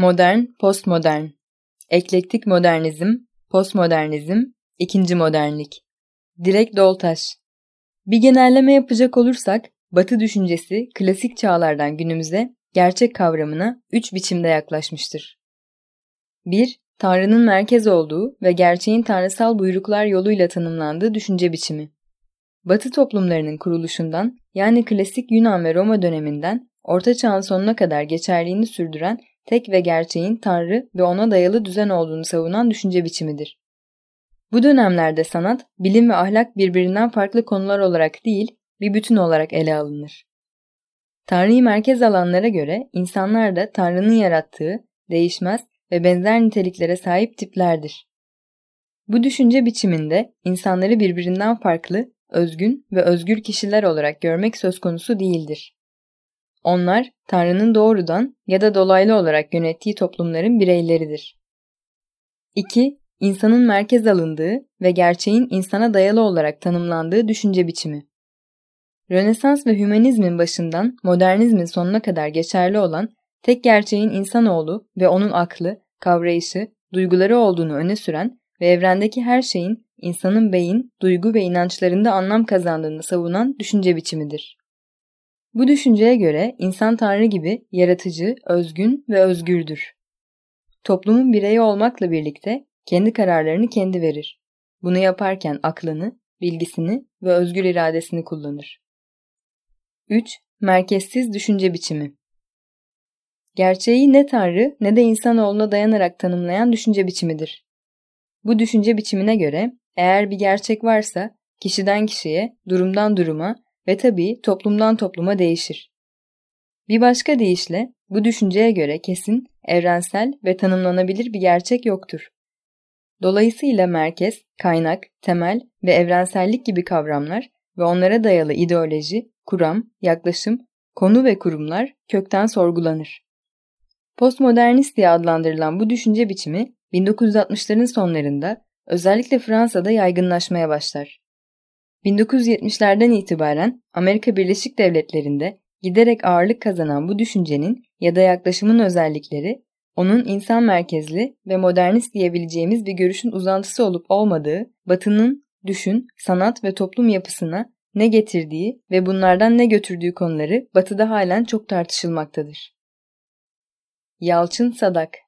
Modern, postmodern. Eklektik modernizm, postmodernizm, ikinci modernlik. Dilek Doltaş. Bir genelleme yapacak olursak, Batı düşüncesi klasik çağlardan günümüze gerçek kavramına üç biçimde yaklaşmıştır. 1. Tanrı'nın merkez olduğu ve gerçeğin tanrısal buyruklar yoluyla tanımlandığı düşünce biçimi. Batı toplumlarının kuruluşundan yani klasik Yunan ve Roma döneminden Orta Çağ'ın sonuna kadar geçerliğini sürdüren tek ve gerçeğin Tanrı ve ona dayalı düzen olduğunu savunan düşünce biçimidir. Bu dönemlerde sanat, bilim ve ahlak birbirinden farklı konular olarak değil, bir bütün olarak ele alınır. Tanrı'yı merkez alanlara göre insanlar da Tanrı'nın yarattığı, değişmez ve benzer niteliklere sahip tiplerdir. Bu düşünce biçiminde insanları birbirinden farklı, özgün ve özgür kişiler olarak görmek söz konusu değildir. Onlar, Tanrı'nın doğrudan ya da dolaylı olarak yönettiği toplumların bireyleridir. 2. İnsanın merkez alındığı ve gerçeğin insana dayalı olarak tanımlandığı düşünce biçimi. Rönesans ve hümanizmin başından modernizmin sonuna kadar geçerli olan tek gerçeğin insanoğlu ve onun aklı, kavrayışı, duyguları olduğunu öne süren ve evrendeki her şeyin insanın beyin, duygu ve inançlarında anlam kazandığını savunan düşünce biçimidir. Bu düşünceye göre insan Tanrı gibi yaratıcı, özgün ve özgürdür. Toplumun bireyi olmakla birlikte kendi kararlarını kendi verir. Bunu yaparken aklını, bilgisini ve özgür iradesini kullanır. 3. Merkezsiz düşünce biçimi Gerçeği ne Tanrı ne de insanoğluna dayanarak tanımlayan düşünce biçimidir. Bu düşünce biçimine göre eğer bir gerçek varsa kişiden kişiye, durumdan duruma ve tabii toplumdan topluma değişir. Bir başka deyişle bu düşünceye göre kesin, evrensel ve tanımlanabilir bir gerçek yoktur. Dolayısıyla merkez, kaynak, temel ve evrensellik gibi kavramlar ve onlara dayalı ideoloji, kuram, yaklaşım, konu ve kurumlar kökten sorgulanır. Postmodernist diye adlandırılan bu düşünce biçimi 1960'ların sonlarında özellikle Fransa'da yaygınlaşmaya başlar. 1970'lerden itibaren Amerika Birleşik Devletleri'nde giderek ağırlık kazanan bu düşüncenin ya da yaklaşımın özellikleri, onun insan merkezli ve modernist diyebileceğimiz bir görüşün uzantısı olup olmadığı, Batı'nın düşün, sanat ve toplum yapısına ne getirdiği ve bunlardan ne götürdüğü konuları Batı'da halen çok tartışılmaktadır. Yalçın Sadak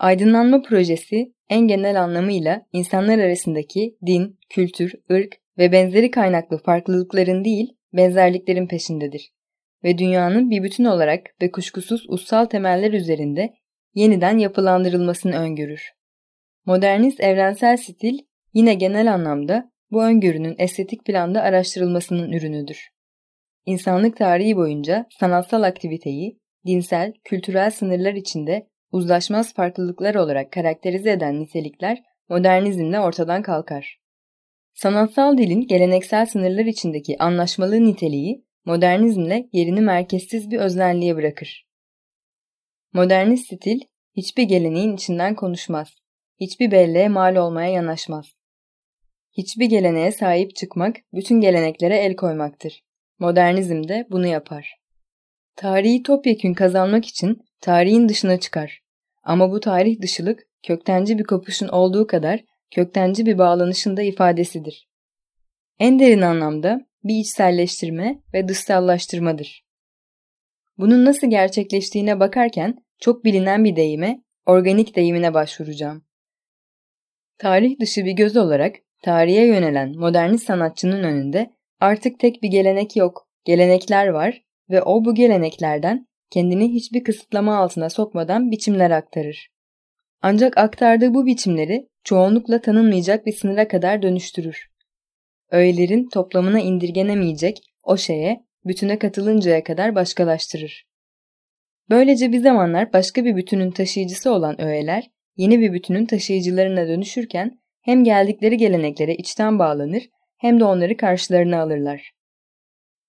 Aydınlanma projesi en genel anlamıyla insanlar arasındaki din, kültür, ırk ve benzeri kaynaklı farklılıkların değil, benzerliklerin peşindedir ve dünyanın bir bütün olarak ve kuşkusuz ussal temeller üzerinde yeniden yapılandırılmasını öngörür. Modernist evrensel stil yine genel anlamda bu öngörünün estetik planda araştırılmasının ürünüdür. İnsanlık tarihi boyunca sanatsal aktiviteyi dinsel, kültürel sınırlar içinde uzlaşmaz farklılıklar olarak karakterize eden nitelikler modernizmle ortadan kalkar. Sanatsal dilin geleneksel sınırlar içindeki anlaşmalı niteliği modernizmle yerini merkezsiz bir öznelliğe bırakır. Modernist stil hiçbir geleneğin içinden konuşmaz, hiçbir belleğe mal olmaya yanaşmaz. Hiçbir geleneğe sahip çıkmak bütün geleneklere el koymaktır. Modernizm de bunu yapar. Tarihi topyekün kazanmak için tarihin dışına çıkar. Ama bu tarih dışılık köktenci bir kopuşun olduğu kadar köktenci bir bağlanışın da ifadesidir. En derin anlamda bir içselleştirme ve dışsallaştırmadır. Bunun nasıl gerçekleştiğine bakarken çok bilinen bir deyime, organik deyimine başvuracağım. Tarih dışı bir göz olarak tarihe yönelen modernist sanatçının önünde artık tek bir gelenek yok, gelenekler var ve o bu geleneklerden kendini hiçbir kısıtlama altına sokmadan biçimler aktarır. Ancak aktardığı bu biçimleri çoğunlukla tanınmayacak bir sınıra kadar dönüştürür. Öğelerin toplamına indirgenemeyecek o şeye, bütüne katılıncaya kadar başkalaştırır. Böylece bir zamanlar başka bir bütünün taşıyıcısı olan öğeler, yeni bir bütünün taşıyıcılarına dönüşürken hem geldikleri geleneklere içten bağlanır hem de onları karşılarına alırlar.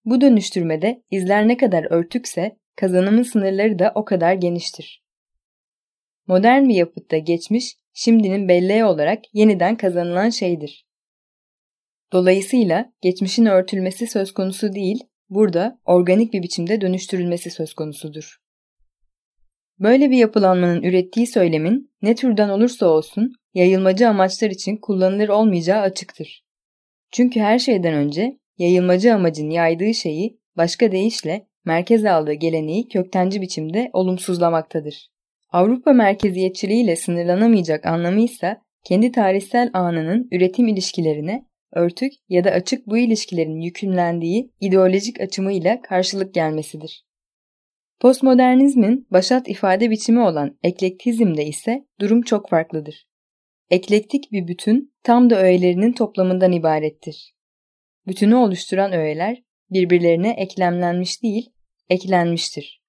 Bu dönüştürmede izler ne kadar örtükse kazanımın sınırları da o kadar geniştir. Modern bir yapıtta geçmiş, şimdinin belleği olarak yeniden kazanılan şeydir. Dolayısıyla geçmişin örtülmesi söz konusu değil, burada organik bir biçimde dönüştürülmesi söz konusudur. Böyle bir yapılanmanın ürettiği söylemin ne türden olursa olsun yayılmacı amaçlar için kullanılır olmayacağı açıktır. Çünkü her şeyden önce yayılmacı amacın yaydığı şeyi başka deyişle merkez aldığı geleneği köktenci biçimde olumsuzlamaktadır. Avrupa merkeziyetçiliğiyle sınırlanamayacak anlamı ise kendi tarihsel anının üretim ilişkilerine örtük ya da açık bu ilişkilerin yükümlendiği ideolojik açımıyla karşılık gelmesidir. Postmodernizmin başat ifade biçimi olan eklektizmde ise durum çok farklıdır. Eklektik bir bütün tam da öğelerinin toplamından ibarettir. Bütünü oluşturan öğeler birbirlerine eklemlenmiş değil, eklenmiştir.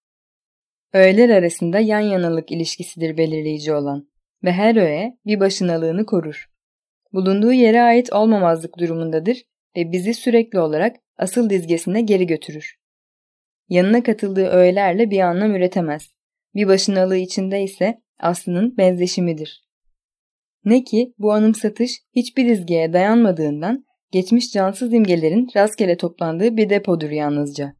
Öğeler arasında yan yanalık ilişkisidir belirleyici olan ve her öğe bir başınalığını korur. Bulunduğu yere ait olmamazlık durumundadır ve bizi sürekli olarak asıl dizgesine geri götürür. Yanına katıldığı öğelerle bir anlam üretemez. Bir başınalığı içinde ise aslının benzeşimidir. Ne ki bu anımsatış hiçbir dizgeye dayanmadığından geçmiş cansız imgelerin rastgele toplandığı bir depodur yalnızca.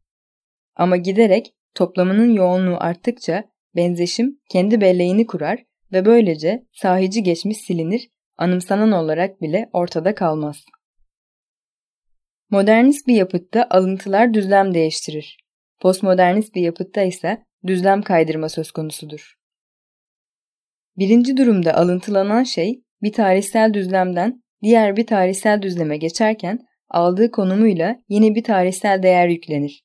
Ama giderek toplamının yoğunluğu arttıkça benzeşim kendi belleğini kurar ve böylece sahici geçmiş silinir, anımsanan olarak bile ortada kalmaz. Modernist bir yapıtta alıntılar düzlem değiştirir. Postmodernist bir yapıtta ise düzlem kaydırma söz konusudur. Birinci durumda alıntılanan şey bir tarihsel düzlemden diğer bir tarihsel düzleme geçerken aldığı konumuyla yeni bir tarihsel değer yüklenir.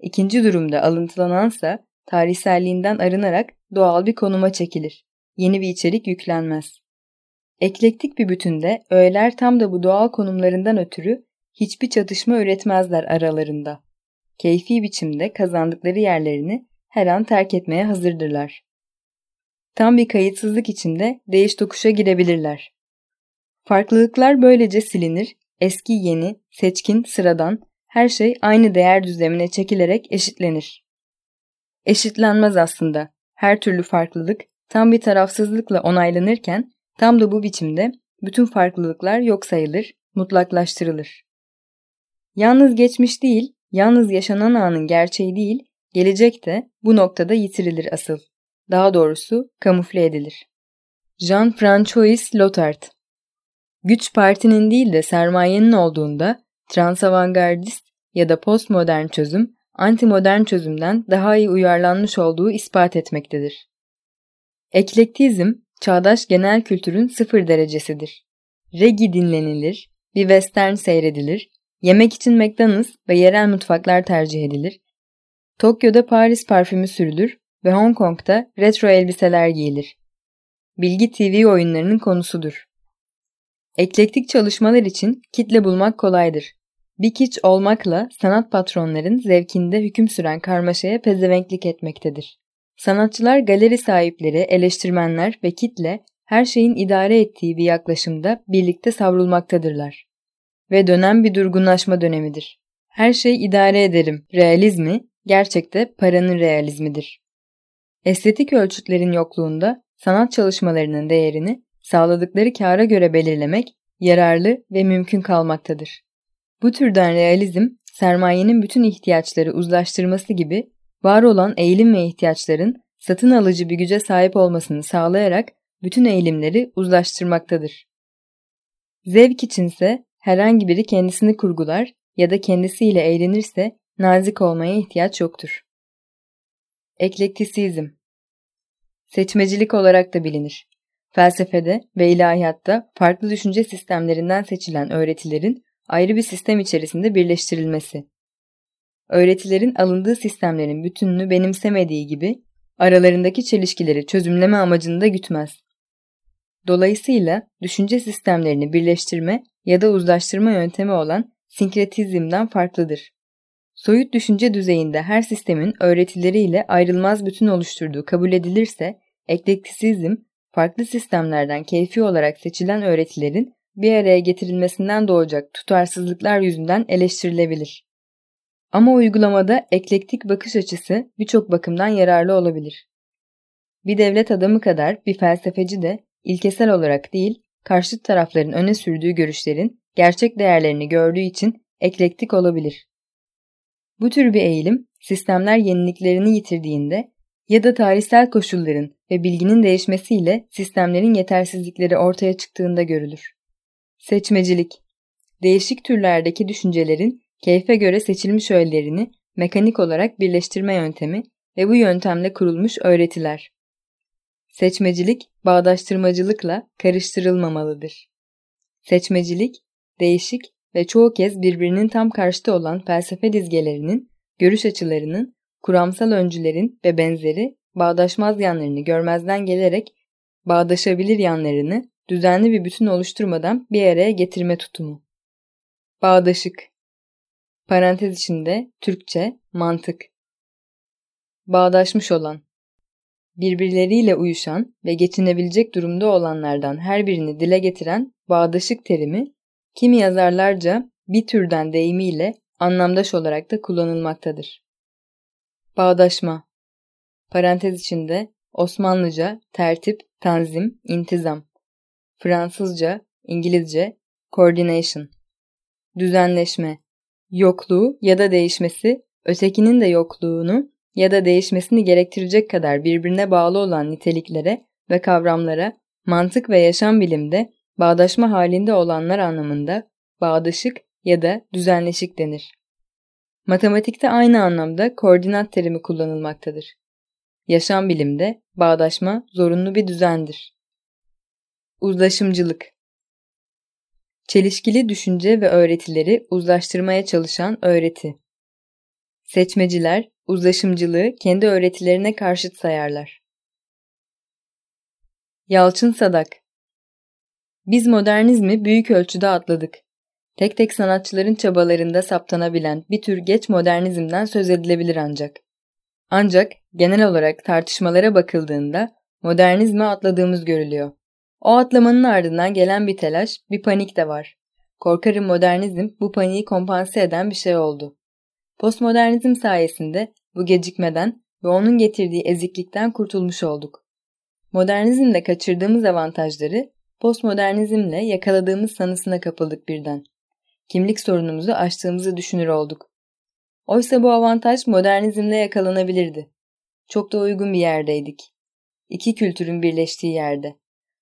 İkinci durumda alıntılanansa tarihselliğinden arınarak doğal bir konuma çekilir. Yeni bir içerik yüklenmez. Eklektik bir bütünde öğeler tam da bu doğal konumlarından ötürü hiçbir çatışma üretmezler aralarında. Keyfi biçimde kazandıkları yerlerini her an terk etmeye hazırdırlar. Tam bir kayıtsızlık içinde değiş tokuşa girebilirler. Farklılıklar böylece silinir, eski yeni, seçkin, sıradan, her şey aynı değer düzlemine çekilerek eşitlenir. Eşitlenmez aslında. Her türlü farklılık tam bir tarafsızlıkla onaylanırken tam da bu biçimde bütün farklılıklar yok sayılır, mutlaklaştırılır. Yalnız geçmiş değil, yalnız yaşanan anın gerçeği değil, gelecek de bu noktada yitirilir asıl. Daha doğrusu kamufle edilir. Jean-François Lyotard Güç partinin değil de sermayenin olduğunda transavangardist ya da postmodern çözüm antimodern çözümden daha iyi uyarlanmış olduğu ispat etmektedir. Eklektizm, çağdaş genel kültürün sıfır derecesidir. Regi dinlenilir, bir western seyredilir, yemek için McDonald's ve yerel mutfaklar tercih edilir, Tokyo'da Paris parfümü sürülür ve Hong Kong'da retro elbiseler giyilir. Bilgi TV oyunlarının konusudur. Eklektik çalışmalar için kitle bulmak kolaydır. Bir kiç olmakla sanat patronların zevkinde hüküm süren karmaşaya pezevenklik etmektedir. Sanatçılar galeri sahipleri, eleştirmenler ve kitle her şeyin idare ettiği bir yaklaşımda birlikte savrulmaktadırlar. Ve dönem bir durgunlaşma dönemidir. Her şey idare ederim realizmi gerçekte paranın realizmidir. Estetik ölçütlerin yokluğunda sanat çalışmalarının değerini sağladıkları kâra göre belirlemek yararlı ve mümkün kalmaktadır. Bu türden realizm, sermayenin bütün ihtiyaçları uzlaştırması gibi var olan eğilim ve ihtiyaçların satın alıcı bir güce sahip olmasını sağlayarak bütün eğilimleri uzlaştırmaktadır. Zevk içinse herhangi biri kendisini kurgular ya da kendisiyle eğlenirse nazik olmaya ihtiyaç yoktur. Eklektisizm Seçmecilik olarak da bilinir. Felsefede ve ilahiyatta farklı düşünce sistemlerinden seçilen öğretilerin ayrı bir sistem içerisinde birleştirilmesi. Öğretilerin alındığı sistemlerin bütününü benimsemediği gibi aralarındaki çelişkileri çözümleme amacını da gütmez. Dolayısıyla düşünce sistemlerini birleştirme ya da uzlaştırma yöntemi olan sinkretizmden farklıdır. Soyut düşünce düzeyinde her sistemin öğretileriyle ayrılmaz bütün oluşturduğu kabul edilirse, eklektisizm, farklı sistemlerden keyfi olarak seçilen öğretilerin bir araya getirilmesinden doğacak tutarsızlıklar yüzünden eleştirilebilir. Ama uygulamada eklektik bakış açısı birçok bakımdan yararlı olabilir. Bir devlet adamı kadar bir felsefeci de ilkesel olarak değil, karşıt tarafların öne sürdüğü görüşlerin gerçek değerlerini gördüğü için eklektik olabilir. Bu tür bir eğilim, sistemler yeniliklerini yitirdiğinde ya da tarihsel koşulların ve bilginin değişmesiyle sistemlerin yetersizlikleri ortaya çıktığında görülür. Seçmecilik Değişik türlerdeki düşüncelerin keyfe göre seçilmiş öğelerini mekanik olarak birleştirme yöntemi ve bu yöntemle kurulmuş öğretiler. Seçmecilik, bağdaştırmacılıkla karıştırılmamalıdır. Seçmecilik, değişik ve çoğu kez birbirinin tam karşıtı olan felsefe dizgelerinin, görüş açılarının, kuramsal öncülerin ve benzeri bağdaşmaz yanlarını görmezden gelerek bağdaşabilir yanlarını düzenli bir bütün oluşturmadan bir araya getirme tutumu. Bağdaşık Parantez içinde Türkçe mantık. Bağdaşmış olan birbirleriyle uyuşan ve geçinebilecek durumda olanlardan her birini dile getiren bağdaşık terimi, kimi yazarlarca bir türden deyimiyle anlamdaş olarak da kullanılmaktadır. Bağdaşma Parantez içinde Osmanlıca tertip, tanzim, intizam. Fransızca, İngilizce coordination. Düzenleşme, yokluğu ya da değişmesi, ötekinin de yokluğunu ya da değişmesini gerektirecek kadar birbirine bağlı olan niteliklere ve kavramlara mantık ve yaşam bilimde bağdaşma halinde olanlar anlamında bağdaşık ya da düzenleşik denir. Matematikte aynı anlamda koordinat terimi kullanılmaktadır. Yaşam bilimde bağdaşma zorunlu bir düzendir. Uzlaşımcılık Çelişkili düşünce ve öğretileri uzlaştırmaya çalışan öğreti. Seçmeciler uzlaşımcılığı kendi öğretilerine karşıt sayarlar. Yalçın Sadak Biz modernizmi büyük ölçüde atladık. Tek tek sanatçıların çabalarında saptanabilen bir tür geç modernizmden söz edilebilir ancak. Ancak genel olarak tartışmalara bakıldığında modernizme atladığımız görülüyor. O atlamanın ardından gelen bir telaş, bir panik de var. Korkarım modernizm bu paniği kompanse eden bir şey oldu. Postmodernizm sayesinde bu gecikmeden ve onun getirdiği eziklikten kurtulmuş olduk. Modernizmde kaçırdığımız avantajları postmodernizmle yakaladığımız sanısına kapıldık birden. Kimlik sorunumuzu aştığımızı düşünür olduk. Oysa bu avantaj modernizmle yakalanabilirdi. Çok da uygun bir yerdeydik. İki kültürün birleştiği yerde.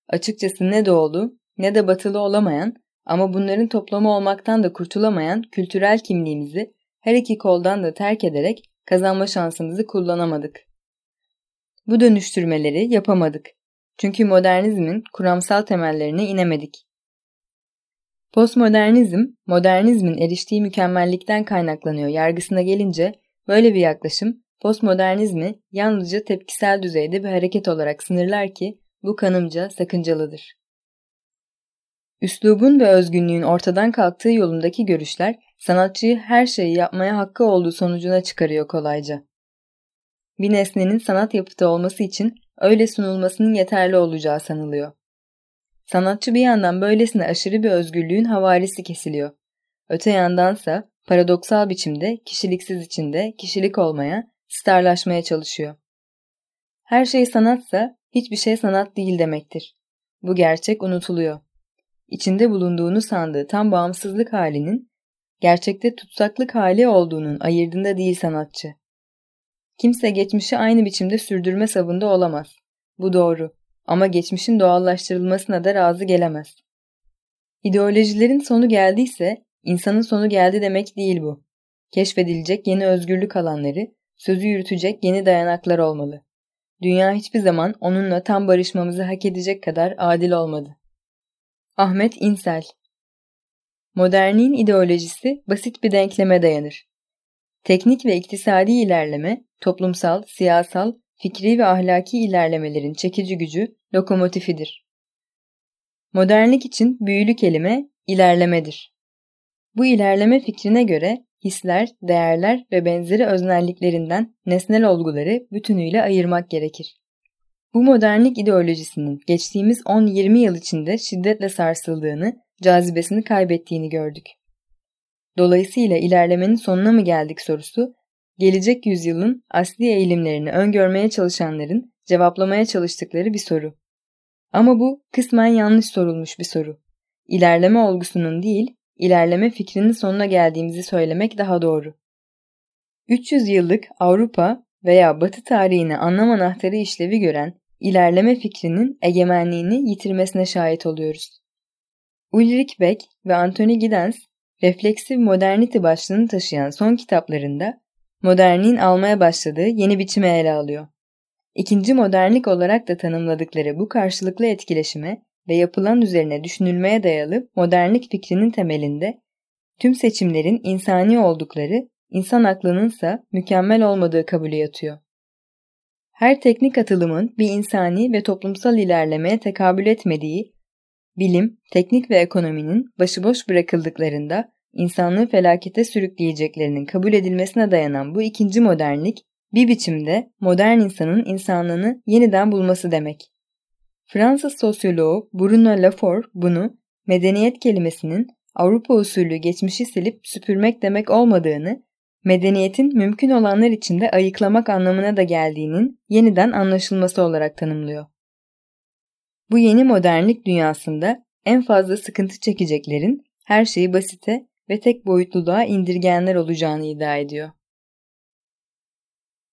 Açıkçası ne doğulu ne de batılı olamayan ama bunların toplamı olmaktan da kurtulamayan kültürel kimliğimizi her iki koldan da terk ederek kazanma şansımızı kullanamadık. Bu dönüştürmeleri yapamadık. Çünkü modernizmin kuramsal temellerine inemedik. Postmodernizm, modernizmin eriştiği mükemmellikten kaynaklanıyor yargısına gelince böyle bir yaklaşım postmodernizmi yalnızca tepkisel düzeyde bir hareket olarak sınırlar ki bu kanımca sakıncalıdır. Üslubun ve özgünlüğün ortadan kalktığı yolundaki görüşler sanatçıyı her şeyi yapmaya hakkı olduğu sonucuna çıkarıyor kolayca. Bir nesnenin sanat yapıtı olması için öyle sunulmasının yeterli olacağı sanılıyor. Sanatçı bir yandan böylesine aşırı bir özgürlüğün havarisi kesiliyor. Öte yandansa paradoksal biçimde kişiliksiz içinde kişilik olmaya, starlaşmaya çalışıyor. Her şey sanatsa hiçbir şey sanat değil demektir. Bu gerçek unutuluyor. İçinde bulunduğunu sandığı tam bağımsızlık halinin gerçekte tutsaklık hali olduğunun ayırdığında değil sanatçı. Kimse geçmişi aynı biçimde sürdürme savında olamaz. Bu doğru ama geçmişin doğallaştırılmasına da razı gelemez. İdeolojilerin sonu geldiyse insanın sonu geldi demek değil bu. Keşfedilecek yeni özgürlük alanları, sözü yürütecek yeni dayanaklar olmalı. Dünya hiçbir zaman onunla tam barışmamızı hak edecek kadar adil olmadı. Ahmet İnsel Modernliğin ideolojisi basit bir denkleme dayanır. Teknik ve iktisadi ilerleme, toplumsal, siyasal, fikri ve ahlaki ilerlemelerin çekici gücü lokomotifidir. Modernlik için büyülü kelime ilerlemedir. Bu ilerleme fikrine göre hisler, değerler ve benzeri öznelliklerinden nesnel olguları bütünüyle ayırmak gerekir. Bu modernlik ideolojisinin geçtiğimiz 10-20 yıl içinde şiddetle sarsıldığını, cazibesini kaybettiğini gördük. Dolayısıyla ilerlemenin sonuna mı geldik sorusu, gelecek yüzyılın asli eğilimlerini öngörmeye çalışanların cevaplamaya çalıştıkları bir soru. Ama bu kısmen yanlış sorulmuş bir soru. İlerleme olgusunun değil, ilerleme fikrinin sonuna geldiğimizi söylemek daha doğru. 300 yıllık Avrupa veya Batı tarihini anlam anahtarı işlevi gören ilerleme fikrinin egemenliğini yitirmesine şahit oluyoruz. Ulrich Beck ve Anthony Giddens, refleksif modernity başlığını taşıyan son kitaplarında modernliğin almaya başladığı yeni biçimi ele alıyor. İkinci modernlik olarak da tanımladıkları bu karşılıklı etkileşime ve yapılan üzerine düşünülmeye dayalı modernlik fikrinin temelinde tüm seçimlerin insani oldukları, insan aklının ise mükemmel olmadığı kabulü yatıyor. Her teknik atılımın bir insani ve toplumsal ilerlemeye tekabül etmediği, bilim, teknik ve ekonominin başıboş bırakıldıklarında insanlığı felakete sürükleyeceklerinin kabul edilmesine dayanan bu ikinci modernlik, bir biçimde modern insanın insanlığını yeniden bulması demek. Fransız sosyoloğu Bruno Lafort bunu medeniyet kelimesinin Avrupa usulü geçmişi silip süpürmek demek olmadığını, medeniyetin mümkün olanlar içinde ayıklamak anlamına da geldiğinin yeniden anlaşılması olarak tanımlıyor. Bu yeni modernlik dünyasında en fazla sıkıntı çekeceklerin her şeyi basite ve tek boyutluluğa indirgeyenler olacağını iddia ediyor.